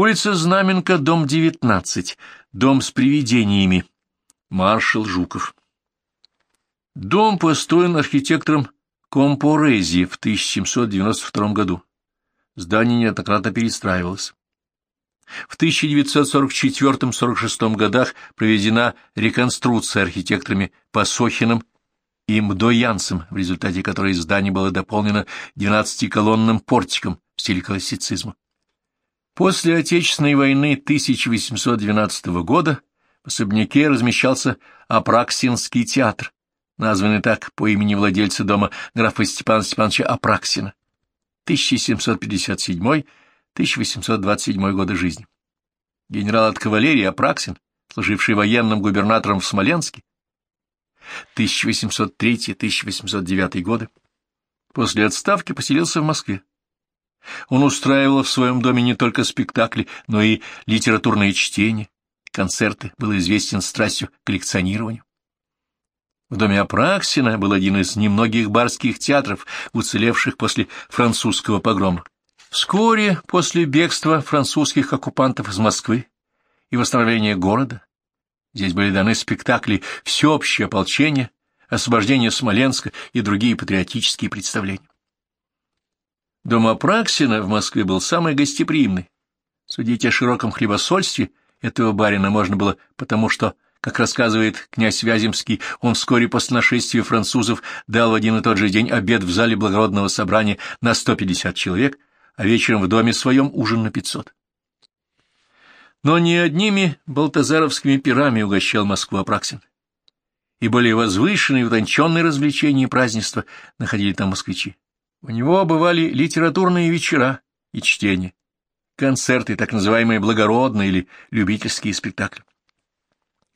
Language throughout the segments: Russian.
Улица Знаменка, дом 19, дом с привидениями. Маршал Жуков. Дом построен архитектором Компорези в 1792 году. Здание неоднократно перестраивалось. В 1944-46 годах проведена реконструкция архитекторами Пасохиным и Мдоянцем, в результате которой здание было дополнено 12-колонным портиком в стиле классицизма. После Отечественной войны 1812 года в особняке размещался Апраксинский театр, названный так по имени владельца дома графа Степана Степановича Апраксина, 1757-1827 годы жизни. Генерал от кавалерии Апраксин, служивший военным губернатором в Смоленске, 1803-1809 годы, после отставки поселился в Москве. Он устраивал в своем доме не только спектакли, но и литературные чтения, концерты, был известен страстью к коллекционированию. В доме Апраксина был один из немногих барских театров, уцелевших после французского погрома. Вскоре после бегства французских оккупантов из Москвы и восстановления города здесь были даны спектакли «Всеобщее ополчение», «Освобождение Смоленска» и другие патриотические представления. Дом Апраксина в Москве был самый гостеприимный. Судить о широком хлебосольстве этого барина можно было потому, что как рассказывает князь Вяземский, он вскоре после нашествия французов дал в один и тот же день обед в зале благородного собрания на 150 человек, а вечером в доме своем ужин на 500. Но не одними балтазаровскими пирами угощал Москву Апраксин. И более возвышенные и утонченные развлечения и празднества находили там москвичи. У него бывали литературные вечера и чтения, концерты, так называемые благородные или любительские спектакли.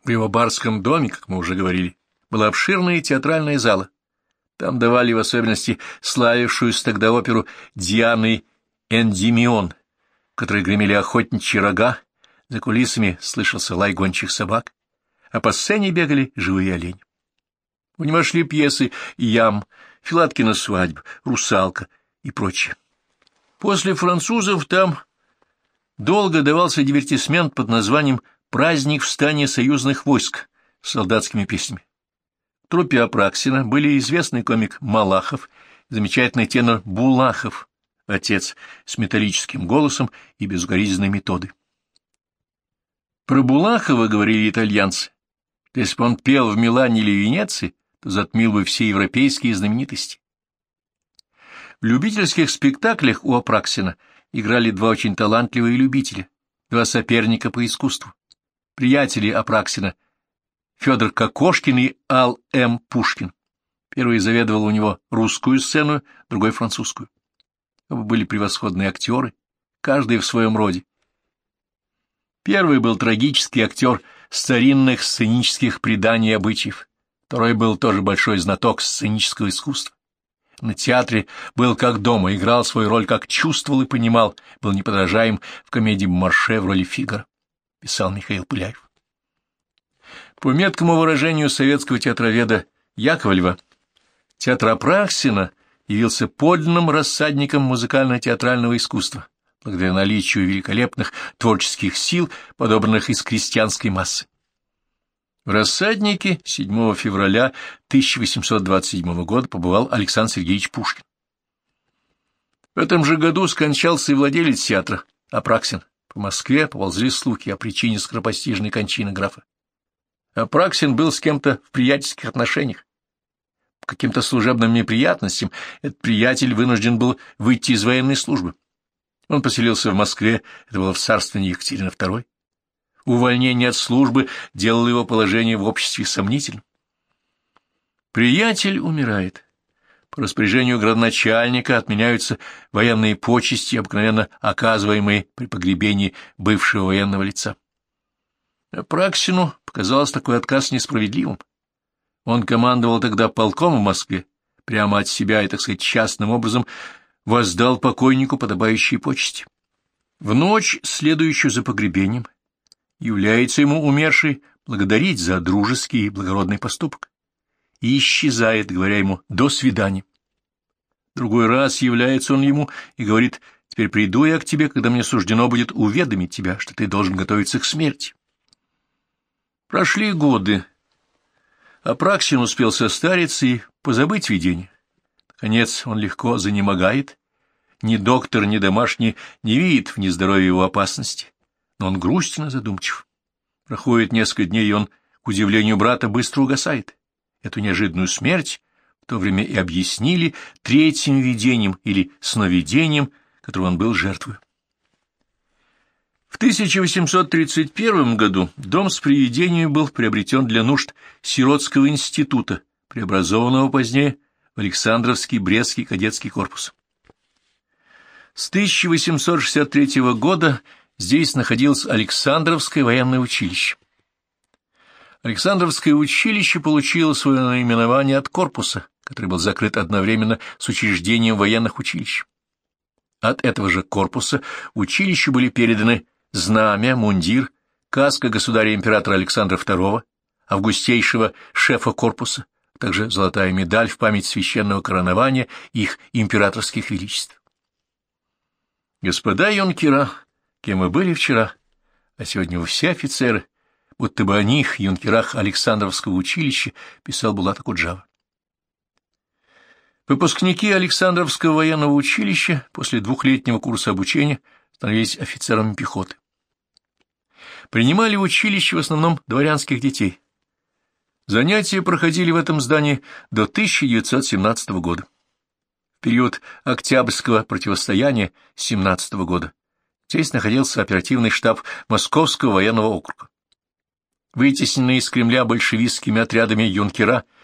В его барском доме, как мы уже говорили, была обширная театральная зала. Там давали в особенности славившуюся тогда оперу Дианы Эндимион, в которой гремели охотничьи рога, за кулисами слышался лай гончих собак, а по сцене бегали живые олени. У него шли пьесы «Ям», «Филаткина свадьба», «Русалка» и прочее. После французов там долго давался дивертисмент под названием праздник встания союзных войск с солдатскими песнями. В труппе Апраксина были известный комик Малахов, замечательный тенор Булахов, отец с металлическим голосом и безукоризненной методой. Про Булахова говорили итальянцы, если бы он пел в Милане или Венеции, то затмил бы все европейские знаменитости. В любительских спектаклях у Апраксина играли два очень талантливые любителя, два соперника по искусству приятели Апраксина, Федор Кокошкин и Ал М. Пушкин. Первый заведовал у него русскую сцену, другой — французскую. Оба были превосходные актеры, каждый в своем роде. Первый был трагический актер старинных сценических преданий и обычаев, второй был тоже большой знаток сценического искусства. На театре был как дома, играл свою роль, как чувствовал и понимал, был неподражаем в комедии «Марше» в роли Фигара писал Михаил Пыляев. По меткому выражению советского театроведа Яковлева, театр Апраксина явился подлинным рассадником музыкально-театрального искусства, благодаря наличию великолепных творческих сил, подобранных из крестьянской массы. В рассаднике 7 февраля 1827 года побывал Александр Сергеевич Пушкин. В этом же году скончался и владелец театра Апраксин, по Москве поползли слухи о причине скоропостижной кончины графа. Апраксин был с кем-то в приятельских отношениях. По каким-то служебным неприятностям этот приятель вынужден был выйти из военной службы. Он поселился в Москве, это было в царствовании Екатерины II. Увольнение от службы делало его положение в обществе сомнительным. Приятель умирает. По распоряжению градоначальника отменяются военные почести, обыкновенно оказываемые при погребении бывшего военного лица. Праксину показалось такой отказ несправедливым. Он командовал тогда полком в Москве, прямо от себя и, так сказать, частным образом воздал покойнику подобающие почести. В ночь, следующую за погребением, является ему умерший благодарить за дружеский и благородный поступок и исчезает, говоря ему «до свидания». Другой раз является он ему и говорит Теперь приду я к тебе, когда мне суждено будет уведомить тебя, что ты должен готовиться к смерти. Прошли годы. Апраксин успел состариться и позабыть видение. Конец он легко занемогает. Ни доктор, ни домашний не видит в нездоровье его опасности. Но он грустен и задумчив. Проходит несколько дней, и он, к удивлению брата, быстро угасает. Эту неожиданную смерть в то время и объяснили третьим видением или сновидением, которого он был жертвой. В 1831 году дом с привидениями был приобретен для нужд Сиротского института, преобразованного позднее в Александровский Брестский кадетский корпус. С 1863 года здесь находилось Александровское военное училище. Александровское училище получило свое наименование от корпуса, который был закрыт одновременно с учреждением военных училищ. От этого же корпуса училищу были переданы знамя, мундир, каска государя-императора Александра II, августейшего шефа корпуса, а также золотая медаль в память священного коронования их императорских величеств. Господа юнкера, кем мы были вчера, а сегодня вы все офицеры, будто бы о них, юнкерах Александровского училища, писал Булат Акуджава. Выпускники Александровского военного училища после двухлетнего курса обучения становились офицерами пехоты. Принимали в училище в основном дворянских детей. Занятия проходили в этом здании до 1917 года. В период Октябрьского противостояния 17 года здесь находился оперативный штаб Московского военного округа. Вытесненные из Кремля большевистскими отрядами юнкера –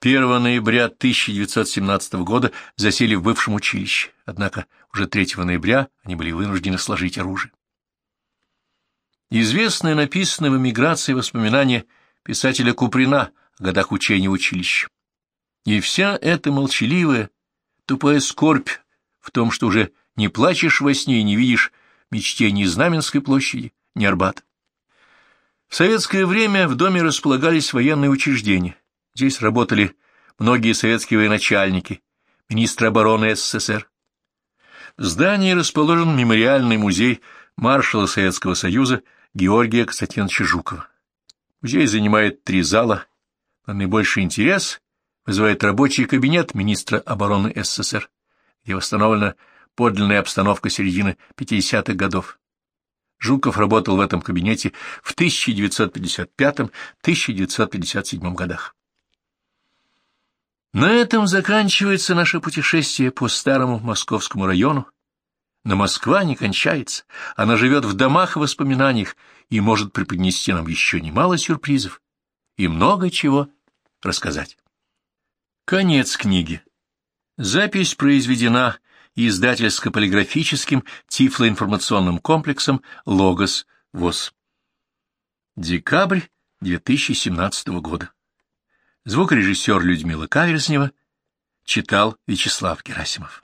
1 ноября 1917 года засели в бывшем училище, однако уже 3 ноября они были вынуждены сложить оружие. Известное написанное в эмиграции воспоминание писателя Куприна о годах учения училища. И вся эта молчаливая, тупая скорбь в том, что уже не плачешь во сне и не видишь мечте ни Знаменской площади, ни Арбата. В советское время в доме располагались военные учреждения, Здесь работали многие советские военачальники, министры обороны СССР. В здании расположен мемориальный музей маршала Советского Союза Георгия Константиновича Жукова. Музей занимает три зала, но наибольший интерес вызывает рабочий кабинет министра обороны СССР, где восстановлена подлинная обстановка середины 50-х годов. Жуков работал в этом кабинете в 1955-1957 годах. На этом заканчивается наше путешествие по старому московскому району. Но Москва не кончается, она живет в домах и воспоминаниях и может преподнести нам еще немало сюрпризов и много чего рассказать. Конец книги. Запись произведена издательско-полиграфическим тифлоинформационным комплексом «Логос ВОЗ». Декабрь 2017 года. Звукорежиссер Людмила Каверзнева читал Вячеслав Герасимов.